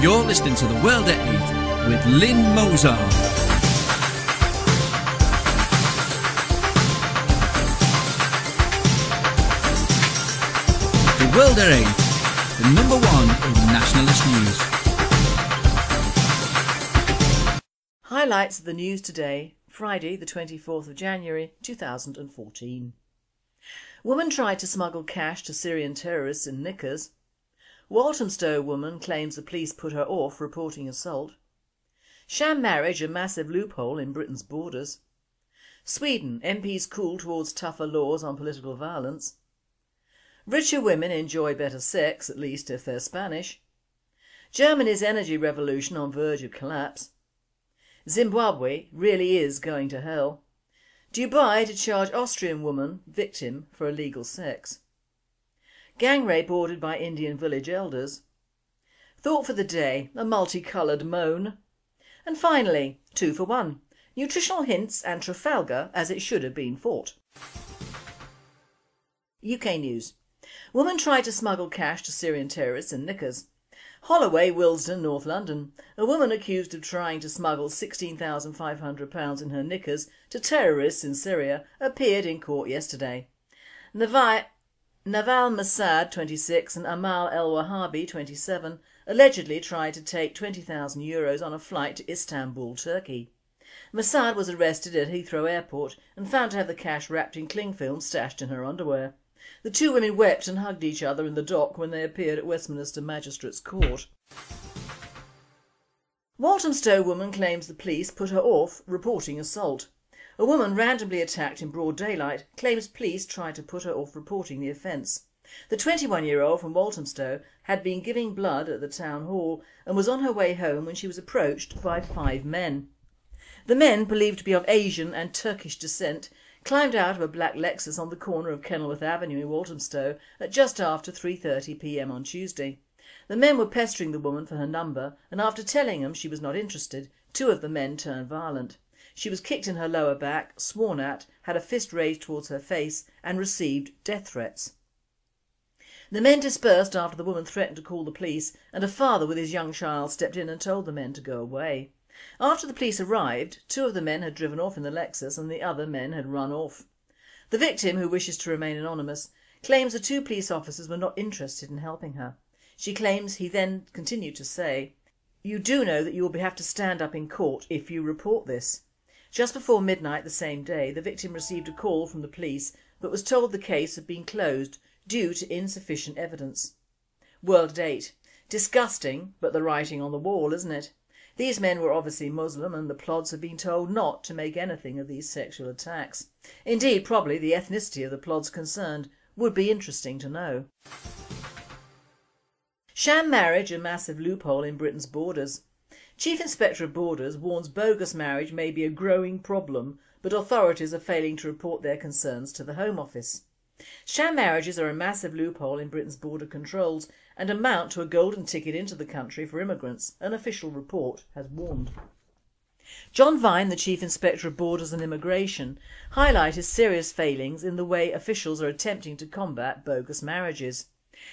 You're listening to The World at 8 with Lynn Mozart. The World at 8, the number one in nationalist news. Highlights of the news today, Friday the 24th of January 2014. Woman tried to smuggle cash to Syrian terrorists in knickers. Walthamstow woman claims the police put her off reporting assault. Sham marriage a massive loophole in Britain's borders. Sweden, MPs cool towards tougher laws on political violence. Richer women enjoy better sex, at least if they're Spanish. Germany's energy revolution on verge of collapse. Zimbabwe really is going to hell. Dubai to charge Austrian woman victim for illegal sex. Gang rape ordered by Indian village elders. Thought for the day, a multicoloured moan. And finally, two for one, nutritional hints and Trafalgar as it should have been fought. UK News. Woman tried to smuggle cash to Syrian terrorists in knickers. Holloway, Willesden, North London. A woman accused of trying to smuggle £16,500 in her knickers to terrorists in Syria appeared in court yesterday. Nawal Masad, 26 and Amal El Wahabi, 27 allegedly tried to take 20,000 euros on a flight to Istanbul, Turkey. Masad was arrested at Heathrow Airport and found to have the cash wrapped in cling film stashed in her underwear. The two women wept and hugged each other in the dock when they appeared at Westminster Magistrates Court. Walthamstow woman claims the police put her off reporting assault. A woman randomly attacked in broad daylight claims police tried to put her off reporting the offence. The 21 year old from Walthamstow had been giving blood at the town hall and was on her way home when she was approached by five men. The men, believed to be of Asian and Turkish descent, climbed out of a black Lexus on the corner of Kenilworth Avenue in Walthamstow at just after 3.30pm on Tuesday. The men were pestering the woman for her number and after telling them she was not interested, two of the men turned violent. She was kicked in her lower back, sworn at, had a fist raised towards her face and received death threats. The men dispersed after the woman threatened to call the police and a father with his young child stepped in and told the men to go away. After the police arrived, two of the men had driven off in the Lexus and the other men had run off. The victim, who wishes to remain anonymous, claims the two police officers were not interested in helping her. She claims he then continued to say, you do know that you will have to stand up in court if you report this. Just before midnight the same day the victim received a call from the police but was told the case had been closed due to insufficient evidence. World at 8. Disgusting but the writing on the wall isn't it? These men were obviously Muslim and the plods had been told not to make anything of these sexual attacks. Indeed probably the ethnicity of the plods concerned would be interesting to know. Sham marriage a massive loophole in Britain's borders. Chief Inspector of Borders warns bogus marriage may be a growing problem but authorities are failing to report their concerns to the Home Office. Sham marriages are a massive loophole in Britain's border controls and amount to a golden ticket into the country for immigrants, an official report has warned. John Vine, the Chief Inspector of Borders and Immigration, highlighted serious failings in the way officials are attempting to combat bogus marriages.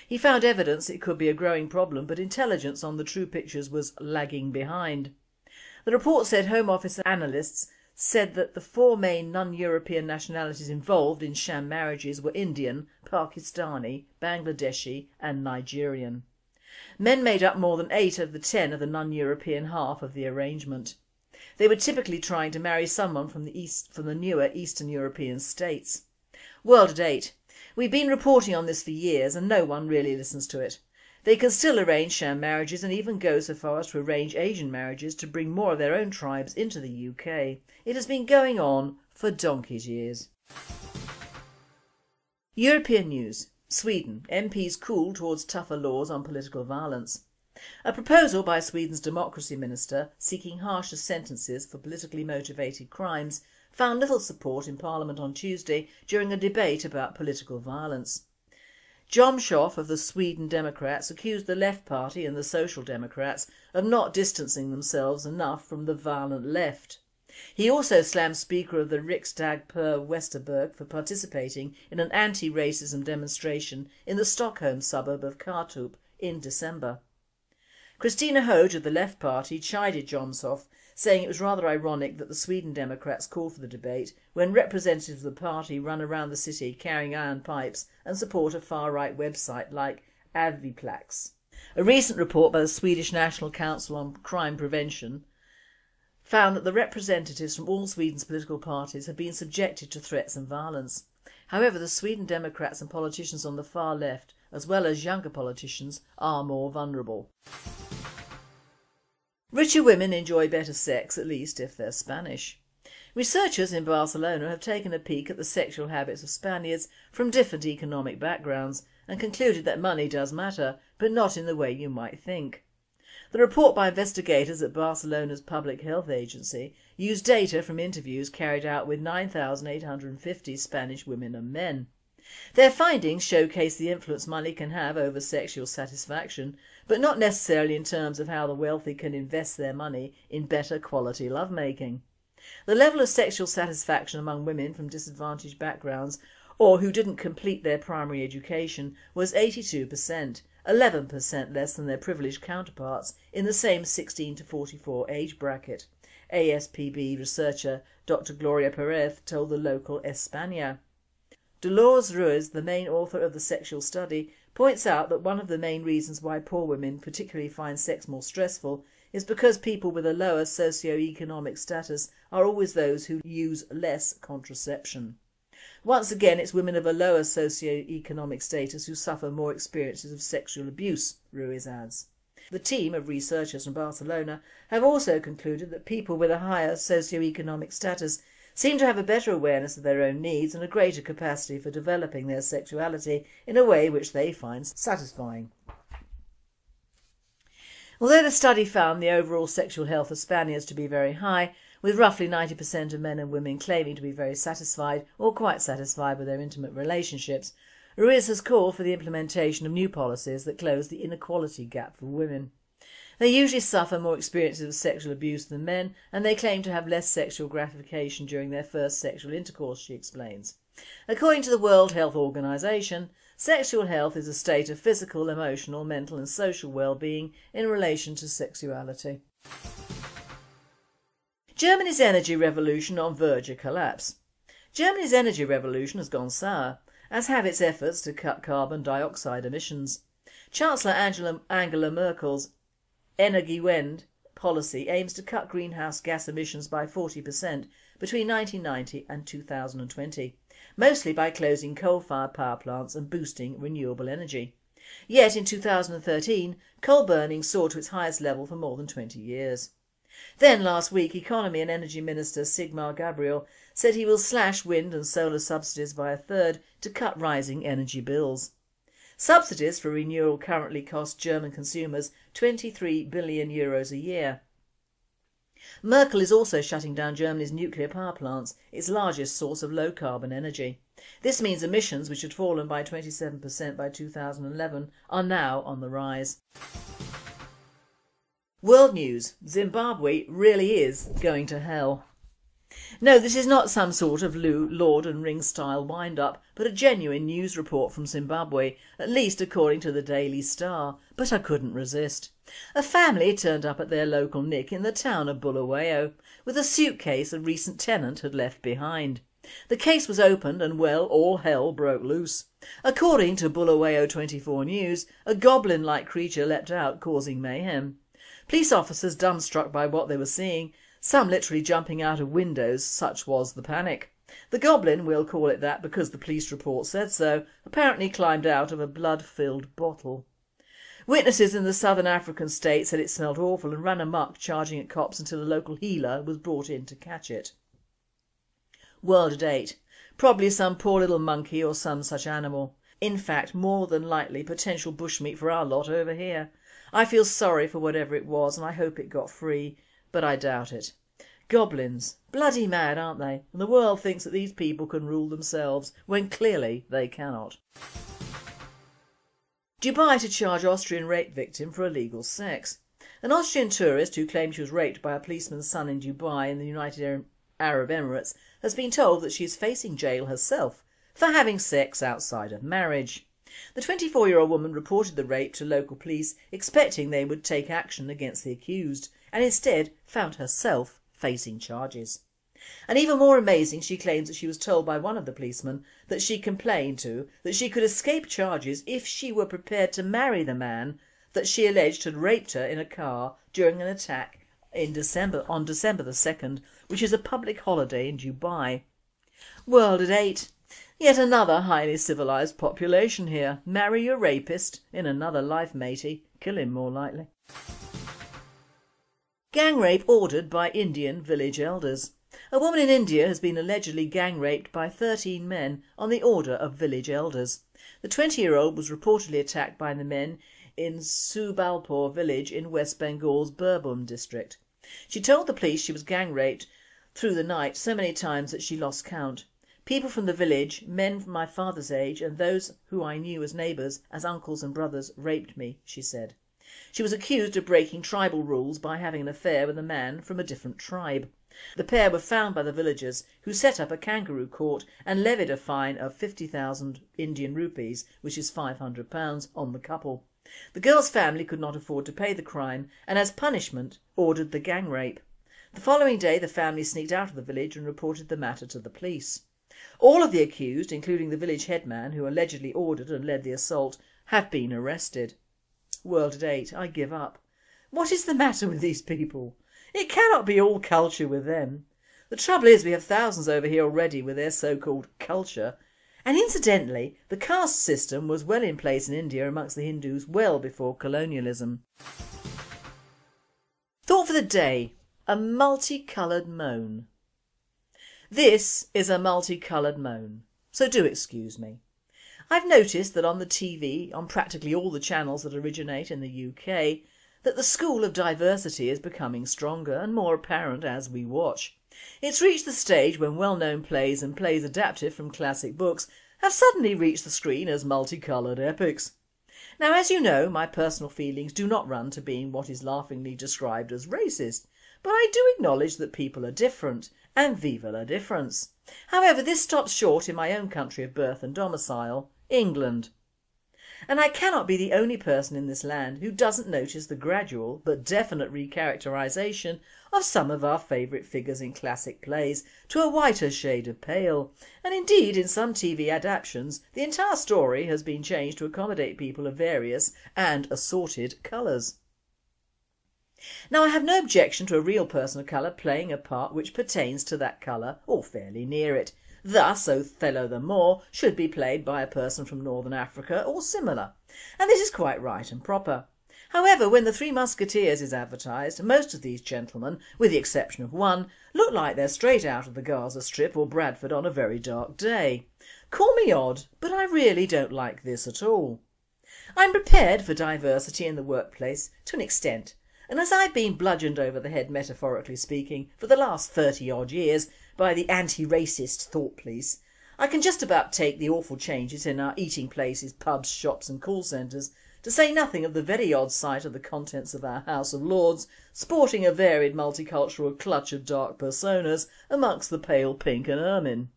He found evidence it could be a growing problem but intelligence on the true pictures was lagging behind. The report said Home Office analysts said that the four main non-European nationalities involved in sham marriages were Indian, Pakistani, Bangladeshi and Nigerian. Men made up more than eight of the ten of the non-European half of the arrangement. They were typically trying to marry someone from the, east, from the newer Eastern European states. World at 8. We've been reporting on this for years and no one really listens to it. They can still arrange sham marriages and even go so far as to arrange Asian marriages to bring more of their own tribes into the UK. It has been going on for donkey's years. European news. Sweden. MPs cool towards tougher laws on political violence. A proposal by Sweden's democracy minister seeking harsher sentences for politically motivated crimes found little support in Parliament on Tuesday during a debate about political violence. Jomshof of the Sweden Democrats accused the Left Party and the Social Democrats of not distancing themselves enough from the violent left. He also slammed Speaker of the Riksdag Per Westerberg for participating in an anti-racism demonstration in the Stockholm suburb of Kärrtorp in December. Christina Hoge of the Left Party chided Jomshof, saying it was rather ironic that the Sweden Democrats called for the debate when representatives of the party run around the city carrying iron pipes and support a far-right website like Avpixlat. A recent report by the Swedish National Council on Crime Prevention found that the representatives from all Sweden's political parties have been subjected to threats and violence. However, the Sweden Democrats and politicians on the far left, as well as younger politicians, are more vulnerable. Richer women enjoy better sex, at least if they're Spanish. Researchers in Barcelona have taken a peek at the sexual habits of Spaniards from different economic backgrounds and concluded that money does matter, but not in the way you might think. The report by investigators at Barcelona's Public Health Agency used data from interviews carried out with 9,850 Spanish women and men. Their findings showcase the influence money can have over sexual satisfaction, but not necessarily in terms of how the wealthy can invest their money in better quality lovemaking. The level of sexual satisfaction among women from disadvantaged backgrounds or who didn't complete their primary education was 82%, 11% less than their privileged counterparts in the same 16 to 44 age bracket, ASPB researcher Dr Gloria Perez told the local España. Dolores Ruiz, the main author of the sexual study, points out that one of the main reasons why poor women particularly find sex more stressful is because people with a lower socio-economic status are always those who use less contraception. Once again it's women of a lower socio-economic status who suffer more experiences of sexual abuse, Ruiz adds. The team of researchers from Barcelona have also concluded that people with a higher socio-economic status seem to have a better awareness of their own needs and a greater capacity for developing their sexuality in a way which they find satisfying. Although the study found the overall sexual health of Spaniards to be very high, with roughly 90% of men and women claiming to be very satisfied or quite satisfied with their intimate relationships, Ruiz has called for the implementation of new policies that close the inequality gap for women. They usually suffer more experiences of sexual abuse than men and they claim to have less sexual gratification during their first sexual intercourse, she explains. According to the World Health Organization, sexual health is a state of physical, emotional, mental and social well-being in relation to sexuality. Germany's energy revolution on verge of collapse. Germany's energy revolution has gone sour, as have its efforts to cut carbon dioxide emissions. Chancellor Angela, Angela Merkel's Energiewende policy aims to cut greenhouse gas emissions by 40% between 1990 and 2020, mostly by closing coal-fired power plants and boosting renewable energy. Yet in 2013 coal burning soared to its highest level for more than 20 years. Then last week Economy and Energy Minister Sigmar Gabriel said he will slash wind and solar subsidies by a third to cut rising energy bills. Subsidies for renewal currently cost German consumers 23 billion euros a year. Merkel is also shutting down Germany's nuclear power plants, its largest source of low carbon energy. This means emissions, which had fallen by 27% by 2011, are now on the rise. World News Zimbabwe really is going to hell. No, this is not some sort of Lou, Lord and Ring style wind-up, but a genuine news report from Zimbabwe, at least according to the Daily Star, but I couldn't resist. A family turned up at their local nick in the town of Bulawayo, with a suitcase a recent tenant had left behind. The case was opened and well, all hell broke loose. According to Bulawayo 24 News, a goblin-like creature leapt out causing mayhem. Police officers dumbstruck by what they were seeing, some literally jumping out of windows, such was the panic. The goblin, we'll call it that because the police report said so, apparently climbed out of a blood-filled bottle. Witnesses in the southern African state said it smelled awful and ran amok charging at cops until a local healer was brought in to catch it. World at 8. Probably some poor little monkey or some such animal. In fact more than likely potential bushmeat for our lot over here. I feel sorry for whatever it was and I hope it got free, but I doubt it. Goblins. Bloody mad, aren't they? And the world thinks that these people can rule themselves when clearly they cannot. Dubai to charge Austrian rape victim for illegal sex. An Austrian tourist who claimed she was raped by a policeman's son in Dubai in the United Arab Emirates has been told that she is facing jail herself for having sex outside of marriage. The 24 year old woman reported the rape to local police expecting they would take action against the accused and instead found herself facing charges. And even more amazing she claims that she was told by one of the policemen that she complained to that she could escape charges if she were prepared to marry the man that she alleged had raped her in a car during an attack in December on December the 2nd which is a public holiday in Dubai. World at 8. Yet another highly civilised population here. Marry your rapist, in another life matey, kill him more likely. Gang rape ordered by Indian village elders. A woman in India has been allegedly gang raped by 13 men on the order of village elders. The 20 year old was reportedly attacked by the men in Subalpur village in West Bengal's Birbhum district. She told the police she was gang raped through the night so many times that she lost count. People from the village, men from my father's age and those who I knew as neighbours, as uncles and brothers, raped me, she said. She was accused of breaking tribal rules by having an affair with a man from a different tribe. The pair were found by the villagers who set up a kangaroo court and levied a fine of 50,000 Indian rupees, which is £500, on the couple. The girl's family could not afford to pay the crime and as punishment ordered the gang rape. The following day the family sneaked out of the village and reported the matter to the police. All of the accused, including the village headman who allegedly ordered and led the assault, have been arrested. World at 8. I give up. What is the matter with these people? It cannot be all culture with them. The trouble is we have thousands over here already with their so-called culture and incidentally the caste system was well in place in India amongst the Hindus well before colonialism. Thought for the day. A multicoloured moan. This is a multicoloured moan, so do excuse me. I've noticed that on the TV, on practically all the channels that originate in the UK, that the school of diversity is becoming stronger and more apparent as we watch. It's reached the stage when well-known plays and plays adapted from classic books have suddenly reached the screen as multicoloured epics. Now as you know my personal feelings do not run to being what is laughingly described as racist, but I do acknowledge that people are different and vive la difference. However, this stops short in my own country of birth and domicile, England. And I cannot be the only person in this land who doesn't notice the gradual but definite recharacterisation of some of our favourite figures in classic plays to a whiter shade of pale, and indeed in some TV adaptations the entire story has been changed to accommodate people of various and assorted colours. Now I have no objection to a real person of colour playing a part which pertains to that colour or fairly near it. Thus Othello the Moor should be played by a person from Northern Africa or similar, and this is quite right and proper. However, when the Three Musketeers is advertised, most of these gentlemen, with the exception of one, look like they're straight out of the Gaza Strip or Bradford on a very dark day. Call me odd, but I really don't like this at all. I'm prepared for diversity in the workplace to an extent and as I've been bludgeoned over the head metaphorically speaking for the last 30 odd years by the anti-racist thought police, I can just about take the awful changes in our eating places, pubs, shops and call centres, to say nothing of the very odd sight of the contents of our House of Lords sporting a varied multicultural clutch of dark personas amongst the pale pink and ermine.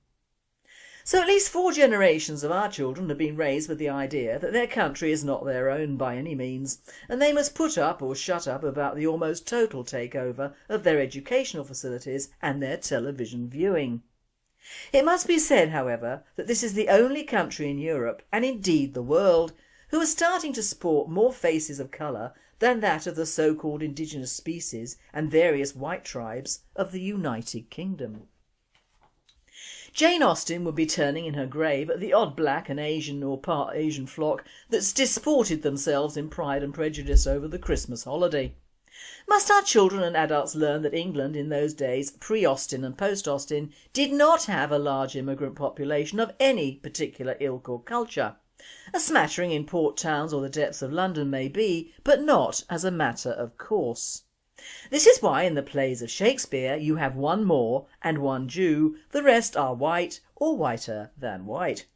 So at least four generations of our children have been raised with the idea that their country is not their own by any means and they must put up or shut up about the almost total takeover of their educational facilities and their television viewing. It must be said however that this is the only country in Europe and indeed the world who are starting to sport more faces of colour than that of the so-called indigenous species and various white tribes of the United Kingdom. Jane Austen would be turning in her grave at the odd black and Asian or part Asian flock that's disported themselves in Pride and Prejudice over the Christmas holiday. Must our children and adults learn that England in those days, pre-Austen and post-Austen, did not have a large immigrant population of any particular ilk or culture? A smattering in port towns or the depths of London may be, but not as a matter of course. This is why in the plays of Shakespeare you have one Moor and one Jew, the rest are white or whiter than white.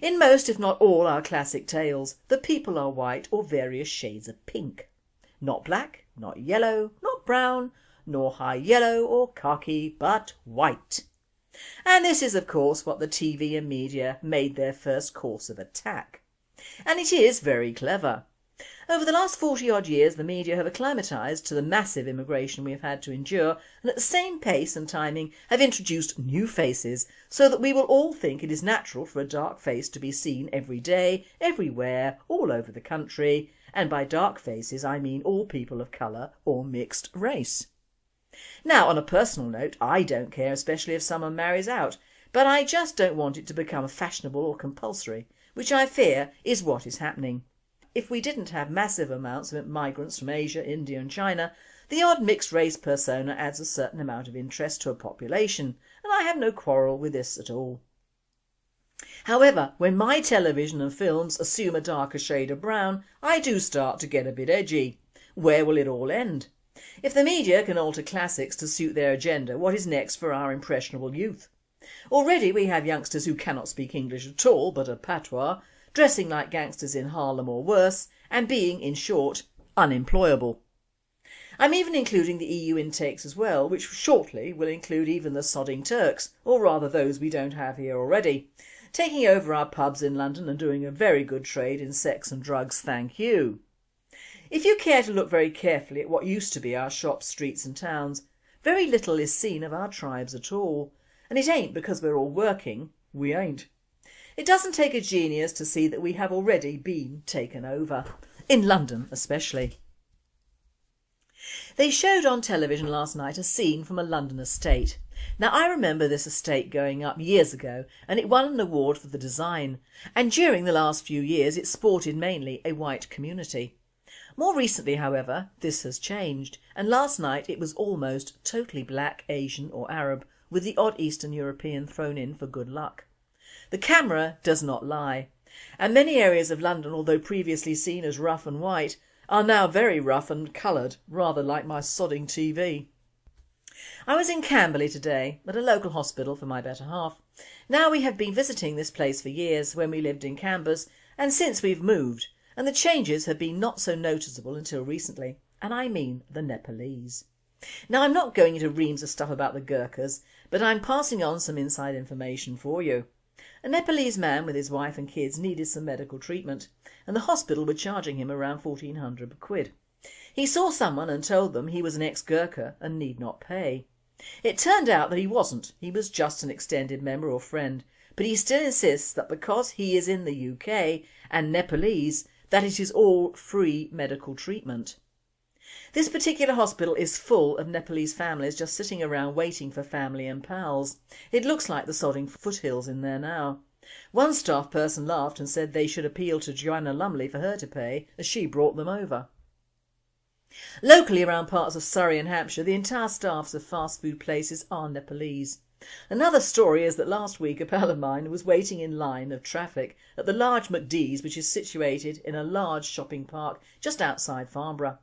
In most if not all our classic tales the people are white or various shades of pink. Not black, not yellow, not brown, nor high yellow or khaki but white. And this is of course what the TV and media made their first course of attack. And it is very clever. Over the last 40 odd years the media have acclimatised to the massive immigration we have had to endure and at the same pace and timing have introduced new faces so that we will all think it is natural for a dark face to be seen every day, everywhere, all over the country and by dark faces I mean all people of colour or mixed race. Now on a personal note I don't care especially if someone marries out but I just don't want it to become fashionable or compulsory which I fear is what is happening. If we didn't have massive amounts of migrants from Asia, India and China, the odd mixed race persona adds a certain amount of interest to a population and I have no quarrel with this at all. However, when my television and films assume a darker shade of brown, I do start to get a bit edgy. Where will it all end? If the media can alter classics to suit their agenda, what is next for our impressionable youth? Already we have youngsters who cannot speak English at all but a patois dressing like gangsters in Harlem or worse and being, in short, unemployable. I'm even including the EU intakes as well which shortly will include even the sodding Turks or rather those we don't have here already, taking over our pubs in London and doing a very good trade in sex and drugs thank you. If you care to look very carefully at what used to be our shops, streets and towns, very little is seen of our tribes at all and it ain't because we're all working, we ain't. It doesn't take a genius to see that we have already been taken over, in London especially. They showed on television last night a scene from a London estate. Now I remember this estate going up years ago and it won an award for the design and during the last few years it sported mainly a white community. More recently however this has changed and last night it was almost totally black, Asian or Arab with the odd Eastern European thrown in for good luck. The camera does not lie and many areas of London although previously seen as rough and white are now very rough and coloured rather like my sodding TV. I was in Camberley today at a local hospital for my better half. Now we have been visiting this place for years when we lived in Cambers and since we've moved and the changes have been not so noticeable until recently and I mean the Nepalese. Now I'm not going into reams of stuff about the Gurkhas but I'm passing on some inside information for you. A Nepalese man with his wife and kids needed some medical treatment and the hospital were charging him around 1400 quid. He saw someone and told them he was an ex-Gurkha and need not pay. It turned out that he wasn't, he was just an extended member or friend but he still insists that because he is in the UK and Nepalese that it is all free medical treatment. This particular hospital is full of Nepalese families just sitting around waiting for family and pals. It looks like the sodding foothills in there now. One staff person laughed and said they should appeal to Joanna Lumley for her to pay as she brought them over. Locally around parts of Surrey and Hampshire the entire staffs of fast food places are Nepalese. Another story is that last week a pal of mine was waiting in line of traffic at the large McDee's which is situated in a large shopping park just outside Farnborough.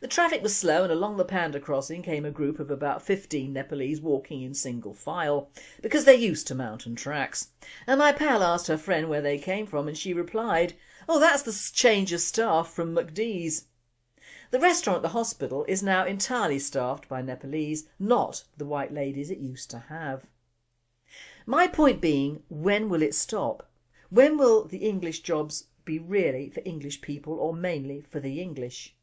The traffic was slow and along the Panda crossing came a group of about 15 Nepalese walking in single file, because they're used to mountain tracks, and my pal asked her friend where they came from and she replied, oh that's the change of staff from McDee's. The restaurant at the hospital is now entirely staffed by Nepalese, not the white ladies it used to have. My point being, when will it stop? When will the English jobs be really for English people or mainly for the English?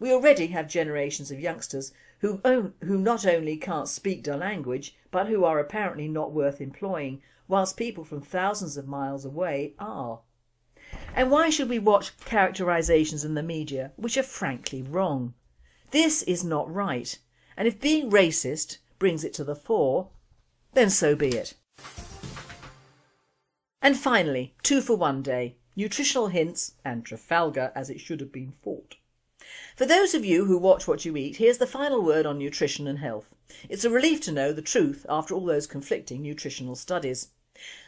We already have generations of youngsters who, not only can't speak the language but who are apparently not worth employing whilst people from thousands of miles away are. And why should we watch characterisations in the media which are frankly wrong? This is not right and if being racist brings it to the fore then so be it. And finally, two for one day, nutritional hints and Trafalgar as it should have been fought. For those of you who watch what you eat, here's the final word on nutrition and health. It's a relief to know the truth after all those conflicting nutritional studies.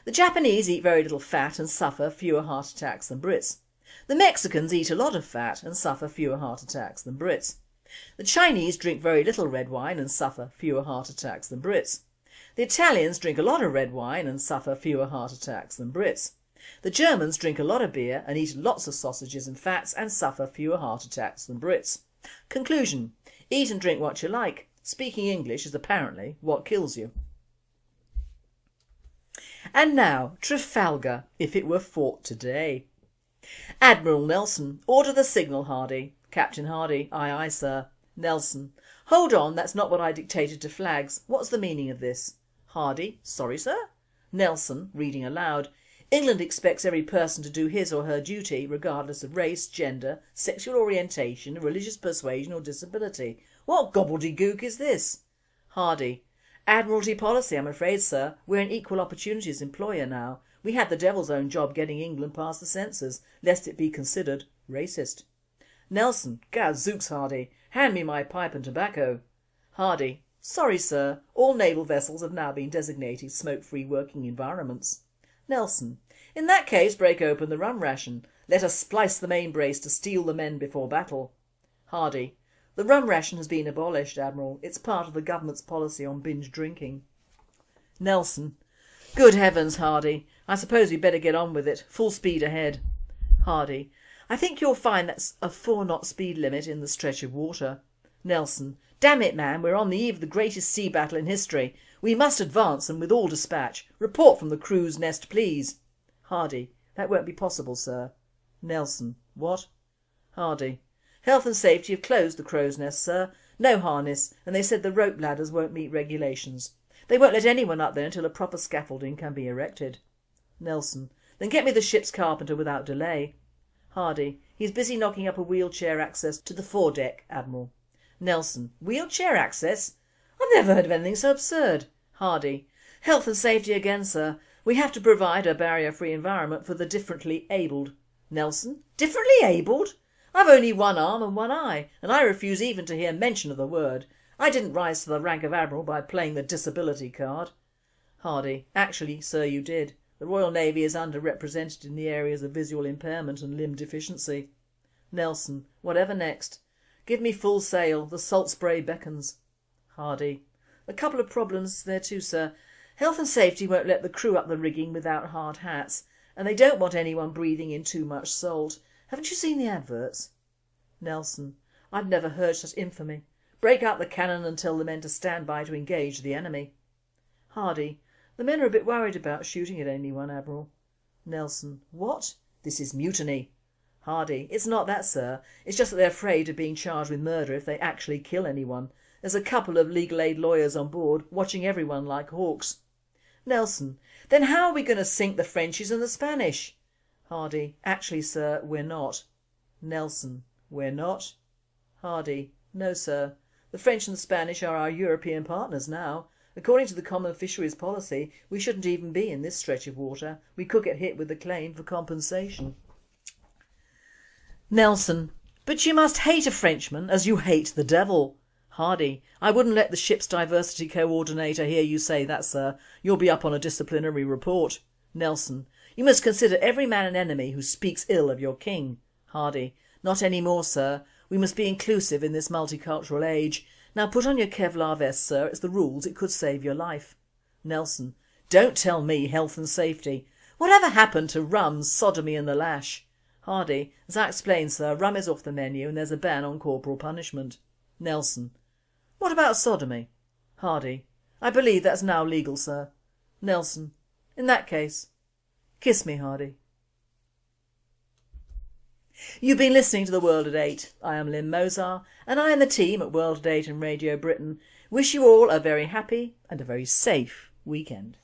The Japanese eat very little fat and suffer fewer heart attacks than Brits. The Mexicans eat a lot of fat and suffer fewer heart attacks than Brits. The Chinese drink very little red wine and suffer fewer heart attacks than Brits. The Italians drink a lot of red wine and suffer fewer heart attacks than Brits. The Germans drink a lot of beer and eat lots of sausages and fats and suffer fewer heart attacks than Brits. Conclusion, eat and drink what you like, speaking English is apparently what kills you. And now Trafalgar if it were fought today. Admiral Nelson, order the signal Hardy. Captain Hardy, aye aye sir. Nelson, hold on that's not what I dictated to flags, what's the meaning of this? Hardy, sorry sir? Nelson, reading aloud, England expects every person to do his or her duty regardless of race, gender, sexual orientation, religious persuasion or disability. What gobbledygook is this? Hardy, Admiralty policy I'm afraid sir, we're an equal opportunities employer now. We had the devil's own job getting England past the censors, lest it be considered racist. Nelson, gadzooks Hardy, hand me my pipe and tobacco. Hardy, sorry sir, all naval vessels have now been designated smoke-free working environments. Nelson, in that case break open the rum ration, let us splice the main brace to steel the men before battle. Hardy, the rum ration has been abolished, Admiral. It's part of the government's policy on binge drinking. Nelson. Good heavens, Hardy. I suppose we'd better get on with it. Full speed ahead. Hardy. I think you'll find that's a four knot speed limit in the stretch of water. Nelson. Damn it man, we're on the eve of the greatest sea battle in history. We must advance and with all dispatch. Report from the crow's nest please. Hardy. That won't be possible sir. Nelson. What? Hardy. Health and Safety have closed the crow's nest sir, no harness and they said the rope ladders won't meet regulations. They won't let anyone up there until a proper scaffolding can be erected. Nelson. Then get me the ship's carpenter without delay. Hardy. He's busy knocking up a wheelchair access to the foredeck, Admiral. Nelson. Wheelchair access? I've never heard of anything so absurd. Hardy. Health and safety again sir. We have to provide a barrier-free environment for the differently abled. Nelson. Differently abled? I've only one arm and one eye and I refuse even to hear mention of the word. I didn't rise to the rank of Admiral by playing the disability card. Hardy. Actually sir you did. The Royal Navy is underrepresented in the areas of visual impairment and limb deficiency. Nelson. Whatever next? Give me full sail, the salt spray beckons. Hardy. A couple of problems there too sir. Health and safety won't let the crew up the rigging without hard hats and they don't want anyone breathing in too much salt. Haven't you seen the adverts? Nelson. I've never heard such infamy. Break out the cannon and tell the men to stand by to engage the enemy. Hardy. The men are a bit worried about shooting at anyone, Admiral. Nelson. What? This is mutiny. Hardy. It's not that sir, it's just that they're afraid of being charged with murder if they actually kill anyone. There's a couple of legal aid lawyers on board watching everyone like hawks. Nelson. Then how are we going to sink the Frenchies and the Spanish? Hardy. Actually sir, we're not. Nelson. We're not? Hardy. No sir. The French and the Spanish are our European partners now. According to the Common Fisheries Policy we shouldn't even be in this stretch of water. We could get hit with a claim for compensation. Nelson. But you must hate a Frenchman as you hate the devil. Hardy. I wouldn't let the ship's diversity coordinator hear you say that sir. You'll be up on a disciplinary report. Nelson. You must consider every man an enemy who speaks ill of your king. Hardy. Not any more sir. We must be inclusive in this multicultural age. Now put on your Kevlar vest sir, it's the rules, it could save your life. Nelson. Don't tell me health and safety. Whatever happened to rum, sodomy and the lash? Hardy. As I explained sir, rum is off the menu and there's a ban on corporal punishment. Nelson. What about sodomy? Hardy. I believe that's now legal sir. Nelson. In that case Kiss me, Hardy. You've been listening to The World at 8. I am Lynn Mozar and I and the team at World at 8 and Radio Britain wish you all a very happy and a very safe weekend.